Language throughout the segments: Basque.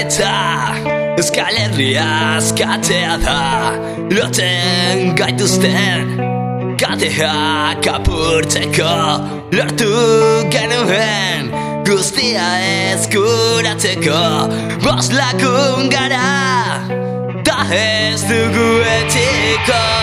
Euskal Herriaz katea da. Lotzen gaituzten Kateak apurtzeko Lortu genuen. Guztia eskuratzeko Bost lakun gara Ta ez dugu etiko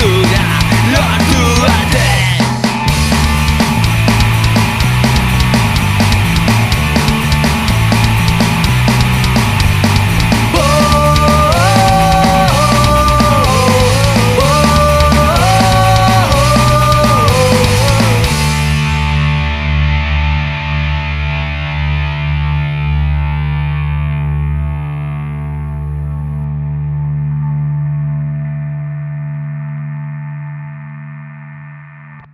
lechuga.